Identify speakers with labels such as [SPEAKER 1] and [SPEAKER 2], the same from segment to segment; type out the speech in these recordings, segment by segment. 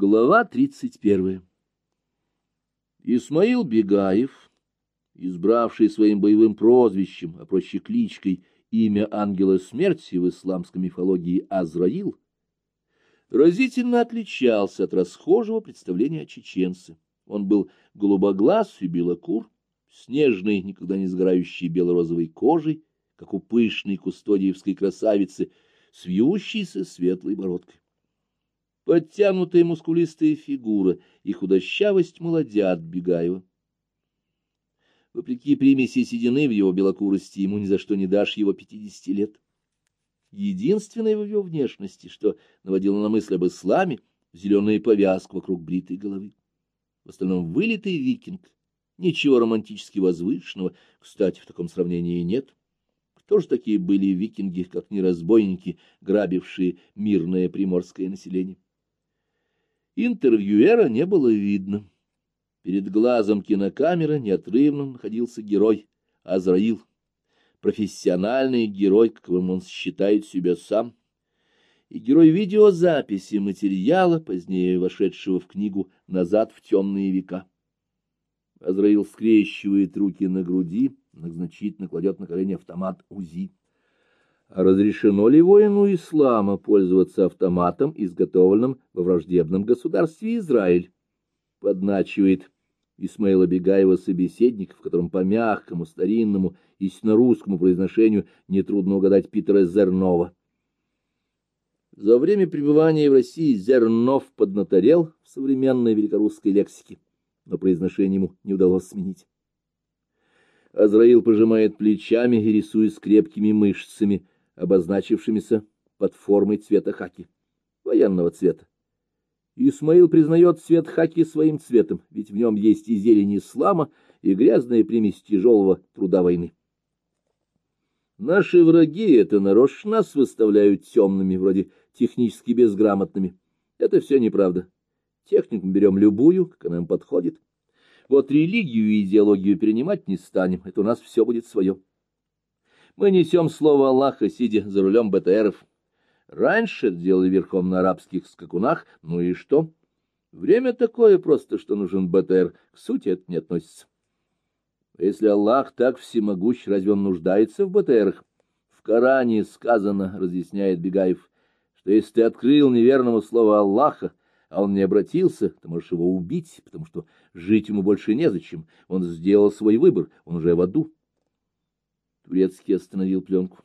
[SPEAKER 1] Глава 31. Исмаил Бегаев, избравший своим боевым прозвищем, а проще кличкой, имя ангела смерти в исламской мифологии Азраил, разительно отличался от расхожего представления о чеченце. Он был голубоглаз и белокур, снежной, никогда не сгорающей бело-розовой кожей, как у пышной кустодиевской красавицы, с вьющейся светлой бородкой. Подтянутая мускулистая фигура и худощавость молодят Бегаева. Вопреки примеси седины в его белокурости, ему ни за что не дашь его пятидесяти лет. Единственное в его внешности, что наводило на мысль об исламе, зеленая повязка вокруг бритой головы. В остальном вылитый викинг, ничего романтически возвышенного, кстати, в таком сравнении нет. Кто же такие были викинги, как не разбойники, грабившие мирное приморское население? Интервьюера не было видно. Перед глазом кинокамеры неотрывно находился герой Азраил, профессиональный герой, каковым он считает себя сам, и герой видеозаписи материала, позднее вошедшего в книгу «Назад в темные века». Азраил скрещивает руки на груди, значительно кладет на колени автомат УЗИ. Разрешено ли воину ислама пользоваться автоматом, изготовленным во враждебном государстве Израиль? Подначивает Исмаила Бегаева собеседник, в котором по мягкому, старинному и русскому произношению нетрудно угадать Питера Зернова. За время пребывания в России Зернов поднаторел в современной великорусской лексике, но произношение ему не удалось сменить. Азраил пожимает плечами и рисует крепкими мышцами – обозначившимися под формой цвета хаки, военного цвета. Исмаил признает цвет хаки своим цветом, ведь в нем есть и зелень ислама, и грязная примесь тяжелого труда войны. Наши враги это нарочно нас выставляют темными, вроде технически безграмотными. Это все неправда. Технику берем любую, как она нам подходит. Вот религию и идеологию перенимать не станем, это у нас все будет свое. Мы несем слово Аллаха, сидя за рулем БТРов. Раньше делали верхом на арабских скакунах, ну и что? Время такое просто, что нужен БТР, к сути это не относится. Если Аллах так всемогущ, разве он нуждается в БТРах? В Коране сказано, разъясняет Бегаев, что если ты открыл неверного слова Аллаха, а он не обратился, ты можешь его убить, потому что жить ему больше незачем. Он сделал свой выбор, он уже в аду. Турецкий остановил пленку.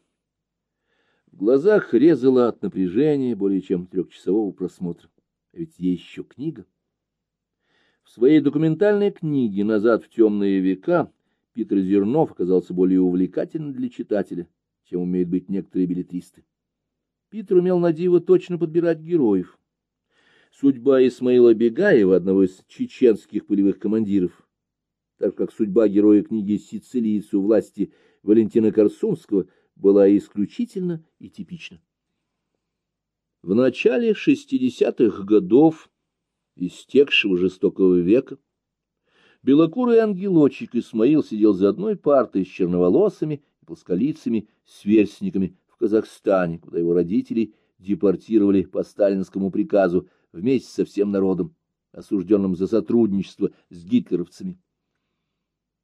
[SPEAKER 1] В глазах резало от напряжения более чем трехчасового просмотра. А ведь есть еще книга. В своей документальной книге «Назад в темные века» Питер Зернов оказался более увлекательным для читателя, чем умеют быть некоторые билетристы. Питер умел на диво точно подбирать героев. Судьба Исмаила Бегаева, одного из чеченских полевых командиров, так как судьба героя книги «Сицилийцу власти» Валентина Корсунского была исключительно и типична. В начале шестидесятых годов, истекшего жестокого века, белокурый ангелочек Исмаил сидел за одной партой с черноволосыми и плосколицами сверстниками в Казахстане, куда его родители депортировали по сталинскому приказу вместе со всем народом, осужденным за сотрудничество с гитлеровцами.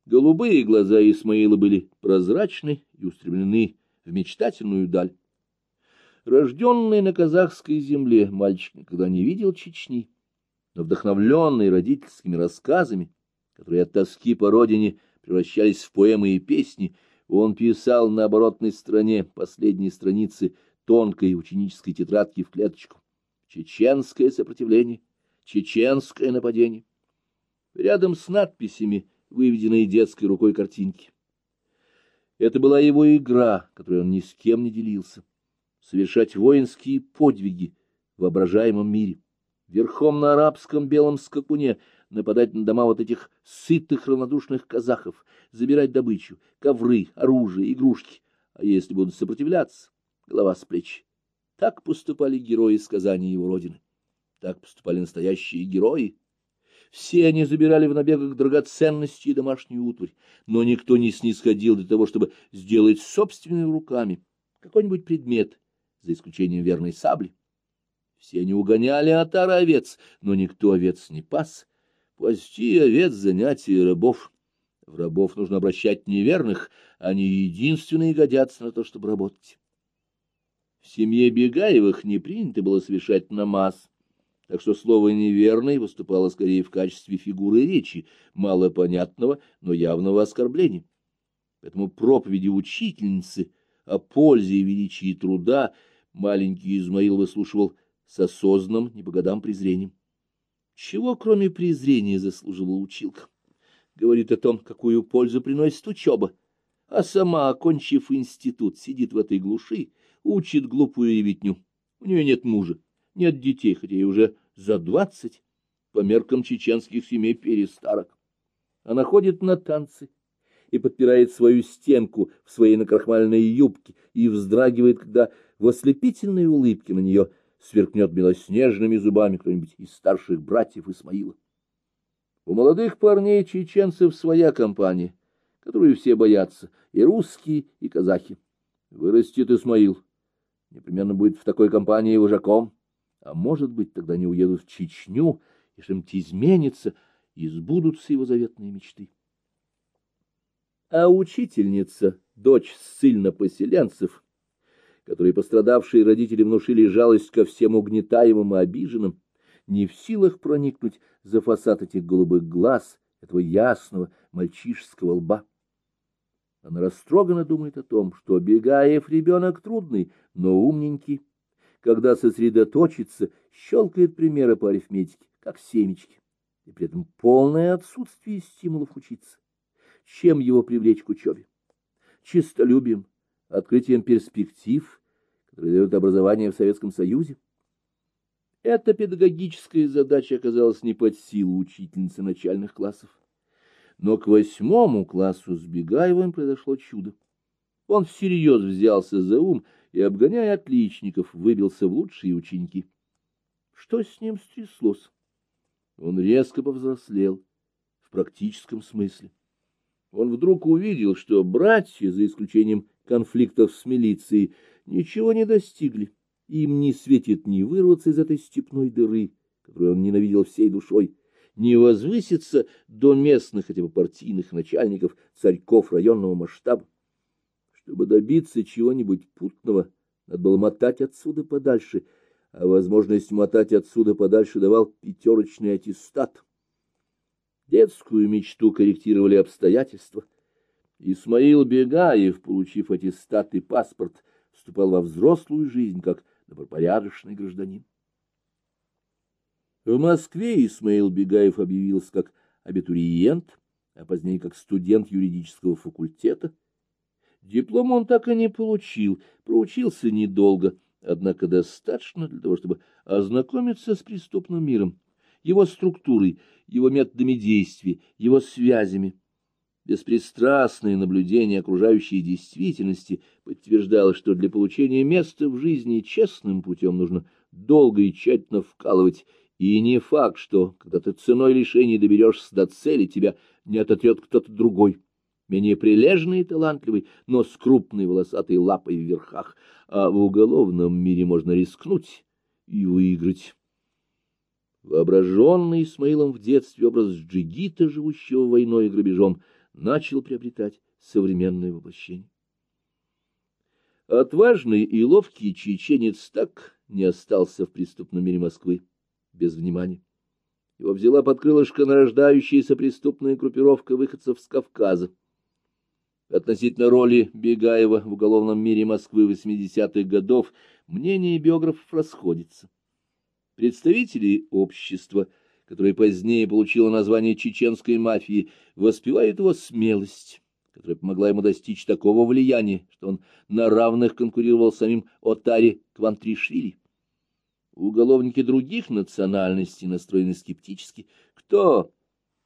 [SPEAKER 1] Голубые глаза Исмаила были прозрачны и устремлены в мечтательную даль. Рожденный на казахской земле, мальчик никогда не видел Чечни, но вдохновленный родительскими рассказами, которые от тоски по родине превращались в поэмы и песни, он писал на оборотной стороне последней страницы тонкой ученической тетрадки в клеточку. Чеченское сопротивление, чеченское нападение. Рядом с надписями выведенные детской рукой картинки. Это была его игра, которой он ни с кем не делился. Совершать воинские подвиги в воображаемом мире, верхом на арабском белом скакуне, нападать на дома вот этих сытых равнодушных казахов, забирать добычу, ковры, оружие, игрушки. А если будут сопротивляться, голова с плеч. Так поступали герои сказаний его родины. Так поступали настоящие герои, все они забирали в набегах драгоценности и домашнюю утварь, но никто не снисходил для того, чтобы сделать собственными руками какой-нибудь предмет, за исключением верной сабли. Все они угоняли отара овец, но никто овец не пас. Пасти овец — занятие рабов. В рабов нужно обращать неверных, они единственные годятся на то, чтобы работать. В семье Бегаевых не принято было совершать намаз, так что слово «неверный» выступало скорее в качестве фигуры речи, малопонятного, но явного оскорбления. Поэтому проповеди учительницы о пользе и величии труда маленький Измаил выслушивал с осознанным, не по годам презрением. Чего, кроме презрения, заслуживала училка? Говорит о том, какую пользу приносит учеба, а сама, окончив институт, сидит в этой глуши, учит глупую ребятню. У нее нет мужа, нет детей, хотя и уже за двадцать, по меркам чеченских семей перестарок. Она ходит на танцы и подпирает свою стенку в своей накрахмальной юбке и вздрагивает, когда в ослепительной улыбке на нее сверкнет белоснежными зубами кто-нибудь из старших братьев Исмаила. У молодых парней чеченцев своя компания, которую все боятся, и русские, и казахи. Вырастет Исмаил, непременно будет в такой компании вожаком, а может быть, тогда не уедут в Чечню, и что-нибудь изменится, и сбудутся его заветные мечты. А учительница, дочь ссыльно-поселенцев, которые пострадавшие родители внушили жалость ко всем угнетаемым и обиженным, не в силах проникнуть за фасад этих голубых глаз, этого ясного мальчишеского лба. Она растроганно думает о том, что Бегаев ребенок трудный, но умненький, когда сосредоточится, щелкает примеры по арифметике, как семечки, и при этом полное отсутствие стимулов учиться. Чем его привлечь к учебе? Чистолюбием, открытием перспектив, которые дают образование в Советском Союзе. Эта педагогическая задача оказалась не под силу учительницы начальных классов. Но к восьмому классу с Бегаевым произошло чудо. Он всерьез взялся за ум и, обгоняя отличников, выбился в лучшие ученики. Что с ним стряслось? Он резко повзрослел в практическом смысле. Он вдруг увидел, что братья, за исключением конфликтов с милицией, ничего не достигли. Им не светит ни вырваться из этой степной дыры, которую он ненавидел всей душой, не возвыситься до местных, хотя бы партийных начальников, царьков районного масштаба. Чтобы добиться чего-нибудь путного, надо было мотать отсюда подальше, а возможность мотать отсюда подальше давал пятерочный аттестат. Детскую мечту корректировали обстоятельства. Исмаил Бегаев, получив аттестат и паспорт, вступал во взрослую жизнь как добропорядочный гражданин. В Москве Исмаил Бегаев объявился как абитуриент, а позднее как студент юридического факультета. Диплом он так и не получил, проучился недолго, однако достаточно для того, чтобы ознакомиться с преступным миром, его структурой, его методами действия, его связями. Беспристрастное наблюдение окружающей действительности подтверждало, что для получения места в жизни честным путем нужно долго и тщательно вкалывать, и не факт, что, когда ты ценой лишений доберешься до цели, тебя не ототрет кто-то другой, менее прилежный и талантливый, но с крупной волосатой лапой в верхах, а в уголовном мире можно рискнуть и выиграть. Воображенный Исмаилом в детстве образ джигита, живущего войной и грабежом, начал приобретать современное воплощение. Отважный и ловкий чеченец так не остался в преступном мире Москвы без внимания. Его взяла под крылышко нарождающаяся преступная группировка выходцев с Кавказа. Относительно роли Бегаева в уголовном мире Москвы 80-х годов мнения биографов расходятся. Представители общества – которое позднее получило название чеченской мафии, воспевает его смелость, которая помогла ему достичь такого влияния, что он на равных конкурировал с самим Отари Квантришвили. Уголовники других национальностей настроены скептически. Кто?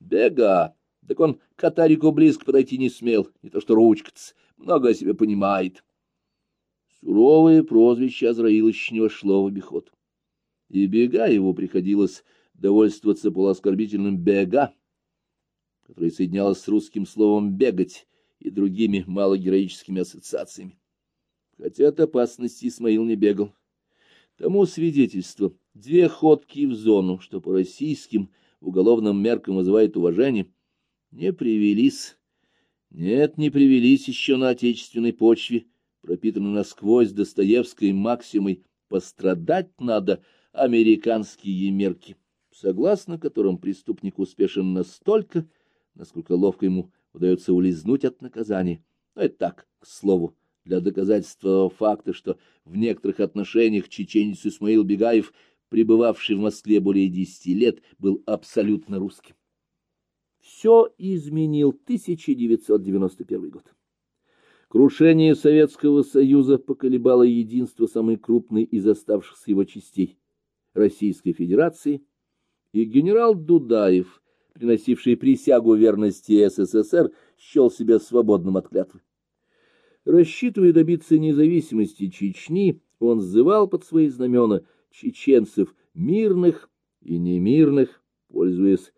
[SPEAKER 1] Бега. Так он к Атарику близко подойти не смел, не то что ручкаться, много о себе понимает. Суровое прозвище Азраила еще не вошло в обиход. И бега его приходилось довольствоваться полуоскорбительным «бега», которое соединялось с русским словом «бегать» и другими малогероическими ассоциациями. Хотя от опасности Исмаил не бегал. Тому свидетельство Две ходки в зону, что по российским уголовным меркам вызывает уважение, не привелись. Нет, не привелись еще на отечественной почве, пропитанной насквозь Достоевской максимой «пострадать надо» американские мерки, согласно которым преступник успешен настолько, насколько ловко ему удается улизнуть от наказания. Но это так, к слову для доказательства факта, что в некоторых отношениях чеченец Исмаил Бегаев, пребывавший в Москве более десяти лет, был абсолютно русским. Все изменил 1991 год. Крушение Советского Союза поколебало единство самой крупной из оставшихся его частей – Российской Федерации, и генерал Дудаев, приносивший присягу верности СССР, счел себя свободным от клятвы. Рассчитывая добиться независимости Чечни, он сзывал под свои знамена чеченцев мирных и немирных, пользуясь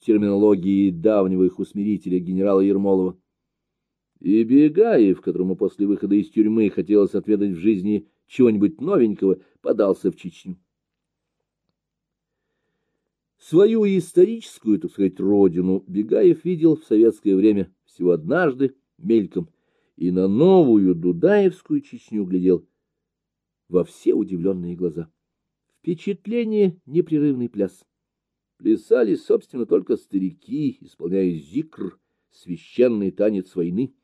[SPEAKER 1] терминологией давнего их усмирителя генерала Ермолова. И Бегаев, которому после выхода из тюрьмы хотелось отведать в жизни чего-нибудь новенького, подался в Чечню. Свою историческую, так сказать, родину Бегаев видел в советское время всего однажды, мельком – и на новую Дудаевскую Чечню глядел во все удивленные глаза. Впечатление — непрерывный пляс. Плясали, собственно, только старики, исполняя зикр, священный танец войны.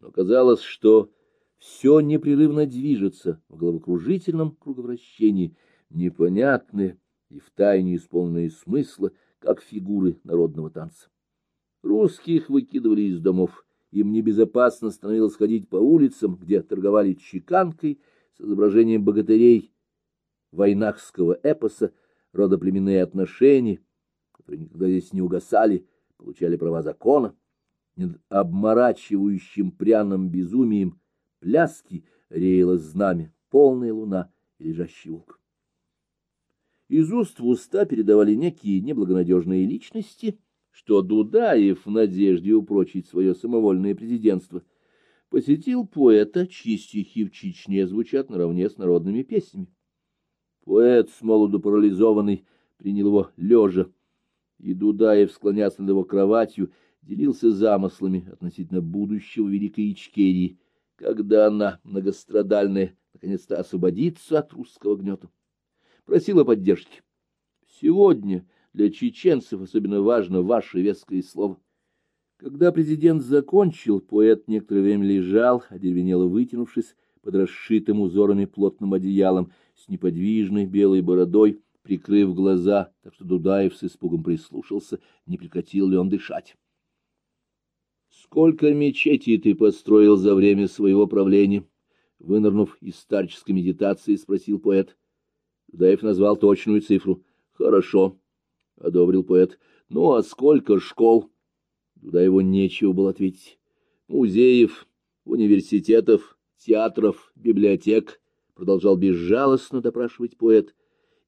[SPEAKER 1] Но казалось, что все непрерывно движется в головокружительном круговращении, непонятные и втайне исполненные смысла, как фигуры народного танца. Русских выкидывали из домов, им небезопасно становилось ходить по улицам, где торговали чеканкой с изображением богатырей войнахского эпоса, родоплеменные отношения, которые никогда здесь не угасали, получали права закона, над обморачивающим пряным безумием пляски реяло знамя, полная луна и лежащий волк. Из уст в уста передавали некие неблагонадежные личности — что Дудаев, в надежде упрочить свое самовольное президентство, посетил поэта, чьи стихи в Чечне звучат наравне с народными песнями. Поэт, с молоду парализованный, принял его лежа, и Дудаев, склонясь над его кроватью, делился замыслами относительно будущего Великой Ичкерии, когда она, многострадальная, наконец-то освободится от русского гнета. Просила поддержки. Сегодня для чеченцев особенно важно ваше веское слово. Когда президент закончил, поэт некоторое время лежал, одеревенело вытянувшись под расшитым узорами плотным одеялом, с неподвижной белой бородой, прикрыв глаза, так что Дудаев с испугом прислушался, не прекратил ли он дышать. — Сколько мечетей ты построил за время своего правления? — вынырнув из старческой медитации, спросил поэт. Дудаев назвал точную цифру. — Хорошо. — одобрил поэт. — Ну, а сколько школ? Туда его нечего было ответить. Музеев, университетов, театров, библиотек, — продолжал безжалостно допрашивать поэт,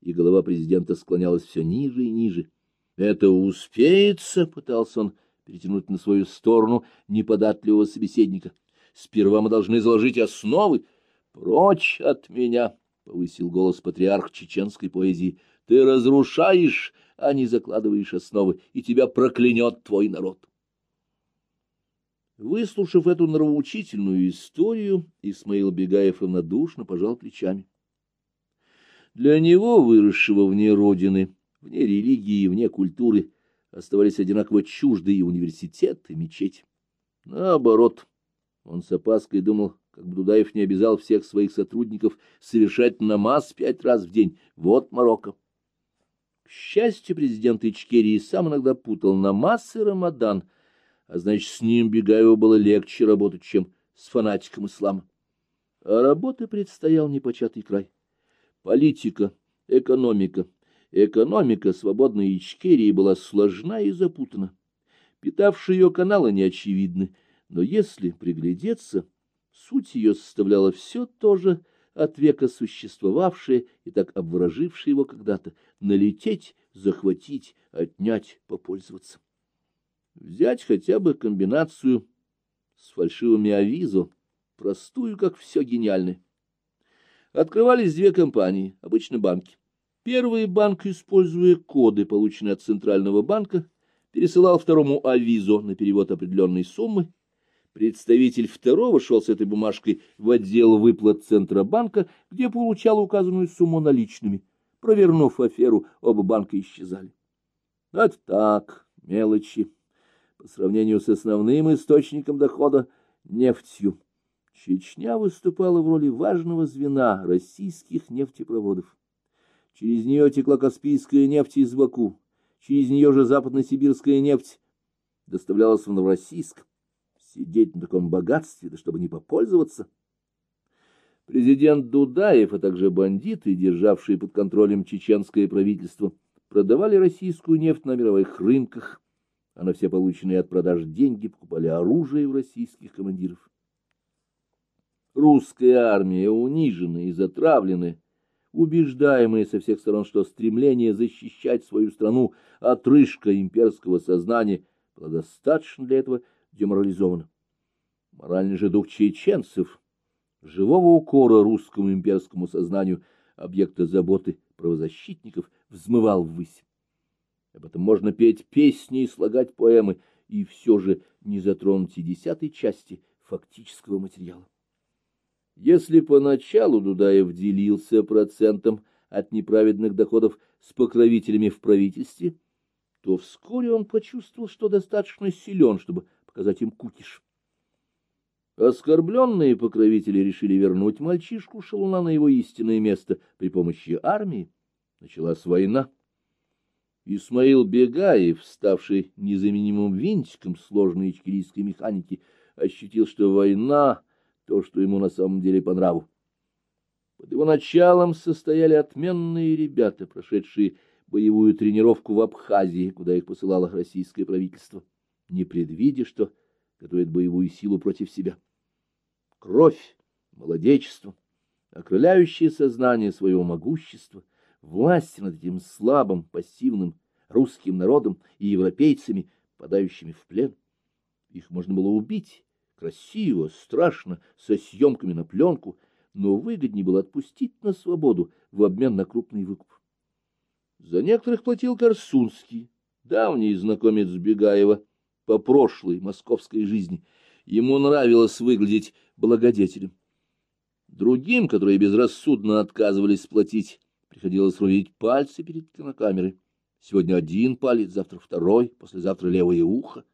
[SPEAKER 1] и голова президента склонялась все ниже и ниже. — Это успеется? — пытался он перетянуть на свою сторону неподатливого собеседника. — Сперва мы должны заложить основы. — Прочь от меня! — повысил голос патриарх чеченской поэзии. — Ты разрушаешь а не закладываешь основы, и тебя проклянет твой народ. Выслушав эту нравоучительную историю, Исмаил Бегаев равнодушно пожал плечами. Для него, выросшего вне родины, вне религии и вне культуры, оставались одинаково чужды и университет, и мечеть. Наоборот, он с опаской думал, как бы Дудаев не обязал всех своих сотрудников совершать намаз пять раз в день. Вот Марокко. К счастью, президент Ичкерии сам иногда путал намаз и Рамадан, а значит, с ним Бегаеву было легче работать, чем с фанатиком ислама. А работы предстоял непочатый край. Политика, экономика. Экономика свободной Ичкерии была сложна и запутана. Питавшие ее каналы неочевидны, но если приглядеться, суть ее составляла все то же, от века существовавшее и так обворожившее его когда-то, налететь, захватить, отнять, попользоваться. Взять хотя бы комбинацию с фальшивыми авизо, простую, как все гениальное. Открывались две компании, обычно банки. Первый банк, используя коды, полученные от Центрального банка, пересылал второму авизо на перевод определенной суммы. Представитель второго шел с этой бумажкой в отдел выплат Центробанка, где получал указанную сумму наличными. Провернув аферу, оба банка исчезали. Это так, мелочи. По сравнению с основным источником дохода — нефтью. Чечня выступала в роли важного звена российских нефтепроводов. Через нее текла Каспийская нефть из Баку, через нее же западно-сибирская нефть доставлялась в Новороссийск. Сидеть на таком богатстве, да чтобы не попользоваться. Президент Дудаев, а также бандиты, державшие под контролем чеченское правительство, продавали российскую нефть на мировых рынках, а на все полученные от продаж деньги покупали оружие у российских командиров. Русская армия, униженная и затравленная, убеждаемые со всех сторон, что стремление защищать свою страну от рыжка имперского сознания было достаточно для этого деморализовано. Моральный же дух чеченцев, живого укора русскому имперскому сознанию, объекта заботы правозащитников, взмывал ввысь. Об этом можно петь песни и слагать поэмы, и все же не затронуть и десятой части фактического материала. Если поначалу Дудаев делился процентом от неправедных доходов с покровителями в правительстве, то вскоре он почувствовал, что достаточно силен, чтобы показать им кукиш. Оскорбленные покровители решили вернуть мальчишку Шалуна на его истинное место при помощи армии. Началась война. Исмаил Бегаев, ставший незаменимым винтиком сложной ичкерийской механики, ощутил, что война то, что ему на самом деле по нраву. Под его началом состояли отменные ребята, прошедшие боевую тренировку в Абхазии, куда их посылало российское правительство, не предвидя, что готовит боевую силу против себя. Кровь, молодечество, окрыляющее сознание своего могущества, власть над этим слабым, пассивным русским народом и европейцами, подающими в плен. Их можно было убить, красиво, страшно, со съемками на пленку, но выгоднее было отпустить на свободу в обмен на крупный выкуп. За некоторых платил Корсунский, давний знакомец Бегаева по прошлой московской жизни. Ему нравилось выглядеть благодетелем. Другим, которые безрассудно отказывались платить, приходилось рубить пальцы перед кинокамерой. Сегодня один палец, завтра второй, послезавтра левое ухо.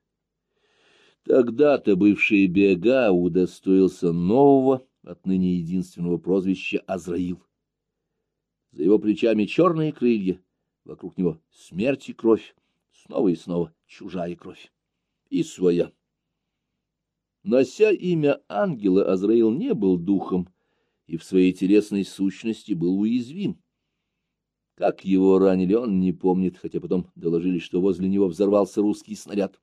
[SPEAKER 1] Тогда-то бывший Бега удостоился нового, отныне единственного прозвища Азраил. За его плечами черные крылья, вокруг него смерть и кровь, снова и снова чужая кровь. И своя. Нося имя ангела, Азраил не был духом и в своей телесной сущности был уязвим. Как его ранили, он не помнит, хотя потом доложили, что возле него взорвался русский снаряд.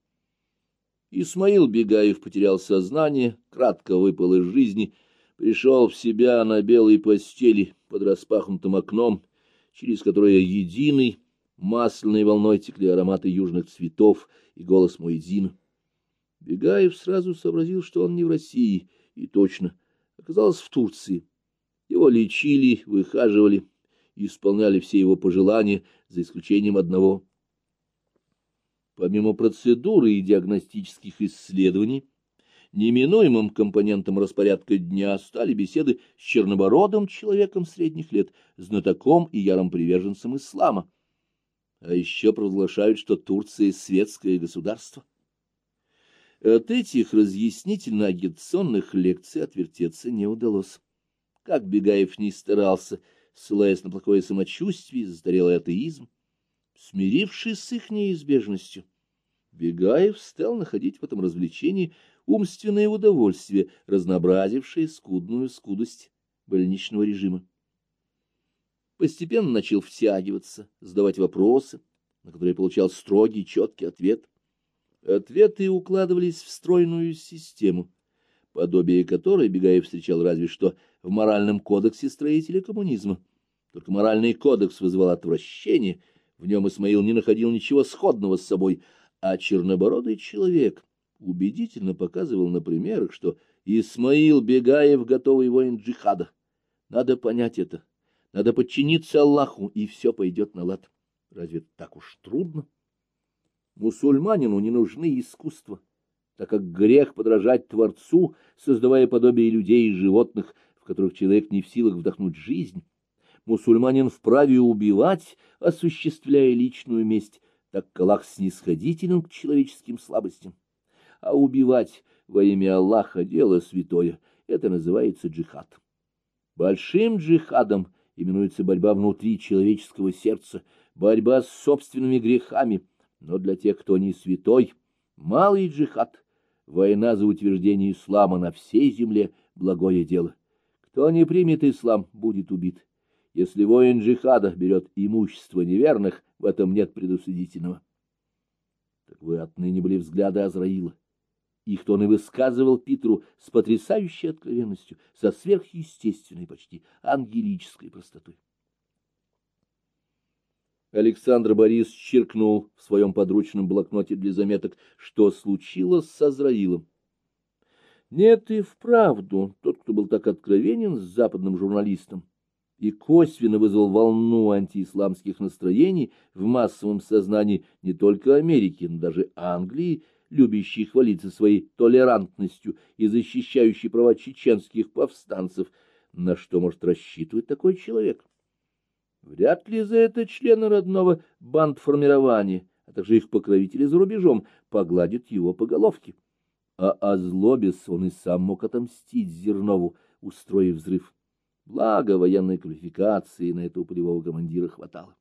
[SPEAKER 1] Исмаил Бегаев потерял сознание, кратко выпал из жизни, пришел в себя на белой постели под распахнутым окном, через которое единый масляной волной текли ароматы южных цветов и голос Муэдзина. Бегаев сразу сообразил, что он не в России, и точно оказался в Турции. Его лечили, выхаживали, исполняли все его пожелания, за исключением одного — Помимо процедуры и диагностических исследований, неминуемым компонентом распорядка дня стали беседы с чернобородым человеком средних лет, знатоком и ярым приверженцем ислама. А еще провозглашают, что Турция — светское государство. От этих разъяснительно-агитационных лекций отвертеться не удалось. Как Бегаев не старался, ссылаясь на плохое самочувствие и застарелый атеизм, Смирившись с их неизбежностью, Бегаев стал находить в этом развлечении умственное удовольствие, разнообразившее скудную скудость больничного режима. Постепенно начал втягиваться, задавать вопросы, на которые получал строгий, четкий ответ. Ответы укладывались в стройную систему, подобие которой Бегаев встречал разве что в моральном кодексе строителя коммунизма. Только моральный кодекс вызывал отвращение — в нем Исмаил не находил ничего сходного с собой, а чернобородый человек убедительно показывал на примерах, что Исмаил Бегаев готовый воин джихада. Надо понять это. Надо подчиниться Аллаху, и все пойдет на лад. Разве так уж трудно? Мусульманину не нужны искусства, так как грех подражать Творцу, создавая подобие людей и животных, в которых человек не в силах вдохнуть жизнь. Мусульманин вправе убивать, осуществляя личную месть, так как Аллах снисходителен к человеческим слабостям. А убивать во имя Аллаха дело святое, это называется джихад. Большим джихадом именуется борьба внутри человеческого сердца, борьба с собственными грехами, но для тех, кто не святой, малый джихад, война за утверждение ислама на всей земле — благое дело. Кто не примет ислам, будет убит. Если воин джихада берет имущество неверных, в этом нет предусудительного. Так вы отныне были взгляды Азраила. Их-то он и высказывал Питеру с потрясающей откровенностью, со сверхъестественной, почти ангелической простотой. Александр Борис черкнул в своем подручном блокноте для заметок, что случилось с Азраилом. Нет и вправду, тот, кто был так откровенен с западным журналистом и косвенно вызвал волну антиисламских настроений в массовом сознании не только Америки, но даже Англии, любящей хвалиться своей толерантностью и защищающей права чеченских повстанцев, на что может рассчитывать такой человек? Вряд ли за это члены родного бандформирования, а также их покровители за рубежом, погладят его по головке. А озлобец он и сам мог отомстить Зернову, устроив взрыв. Благо военной квалификации на этого полевого командира хватало.